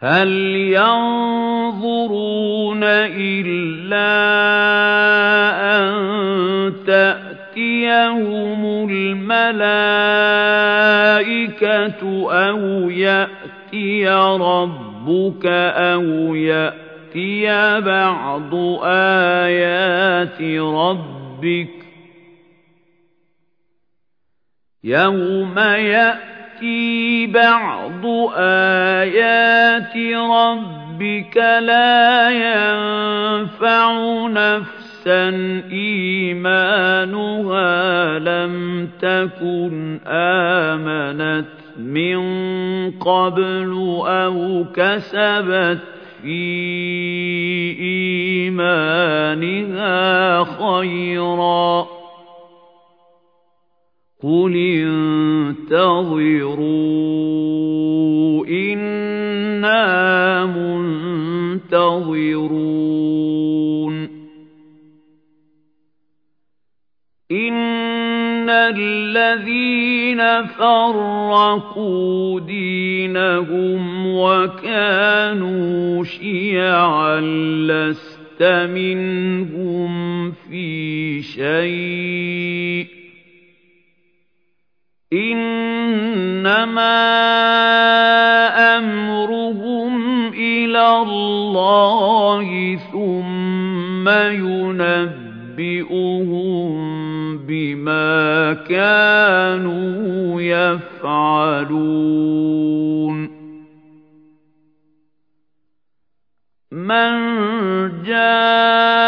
هَلْ يَنظُرُونَ إِلَّا أَن تَأْتِيَهُمُ الْمَلَائِكَةُ أَوْ يَأْتِيَ رَبُّكَ أَوْ يَأْتِيَ بَعْضُ آيَاتِ رَبِّكَ ۗ يَوْمَ يَأْتِي بَعْضُ آيَاتِ رَبِّكَ لَا يَنفَعُ نَفْسًا إِيمَانُهَا لَمْ تَكُنْ آمَنَتْ مِن قَبْلُ أَوْ كَسَبَتْ فِي إِيمَانِهَا خَيْرًا ۗ قُلِ انتَظِرُوا إِنَّا مُنتَظِرُونَ. إِنَّ الَّذِينَ فَرَّقُوا دِينَهُمْ وَكَانُوا شِيَعًا لَّسْتَ مِنْهُمْ فِي شَيْءٍ ۚ إِنَّمَا أَمْرُهُمْ إِلَى اللَّهِ ثُمَّ يُنَبِّئُهُم بِمَا كَانُوا يَفْعَلُونَ مَن جَاءَ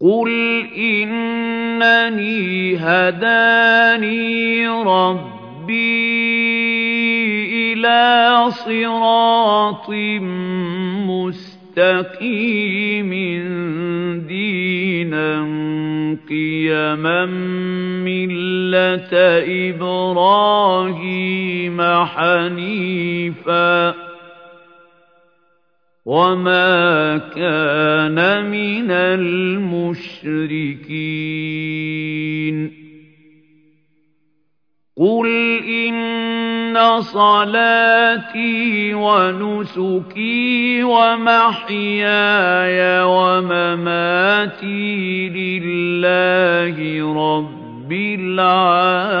قُلْ إِنَّنِي هَدَانِي رَبِّي إِلَىٰ صِرَاطٍ مُّسْتَقِيمٍ دِينًا قِيَمًا مِّلَّةَ إِبْرَاهِيمَ حَنِيفًا ۖ وَمَا كَانَ مِنَ الْمُشْرِكِينَ قُلْ إِنَّ صَلَاتِي وَنُسُكِي وَمَحْيَايَ وَمَمَاتِي لِلَّهِ رَبِّ الْعَالَمِينَ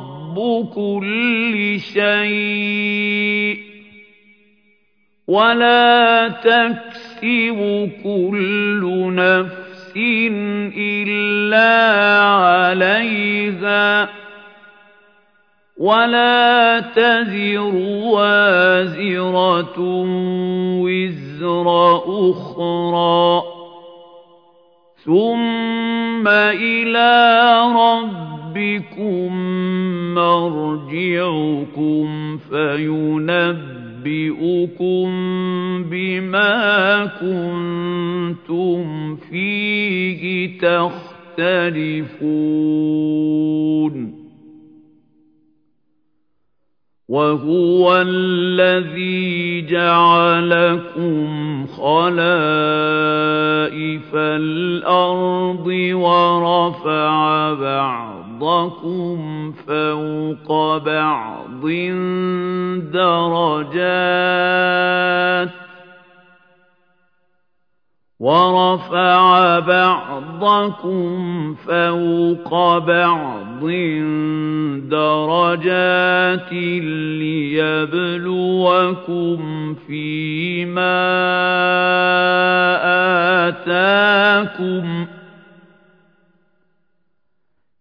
كُلِّ شَيْءٍ ۚ وَلَا تَكْسِبُ كُلُّ نَفْسٍ إِلَّا عَلَيْهَا ۚ وَلَا تَزِرُ وَازِرَةٌ وِزْرَ أُخْرَىٰ ۚ ثُمَّ إِلَىٰ رَبِّكُم مَّرْجِعُكُمْ فَيُنَبِّئُكُم بِمَا كُنتُمْ فِيهِ تَخْتَلِفُونَ. وَهُوَ الَّذِي جَعَلَكُمْ خَلَائِفَ الْأَرْضِ وَرَفَعَ بَعْضَكُمْ فَوْقَ بَعْضٍ دَرَجَاتٍ ۚ وَرَفَعَ بَعْضَكُمْ فَوْقَ بَعْضٍ دَرَجَاتٍ لِّيَبْلُوَكُمْ فِيمَا آتَاكُمْ ۗ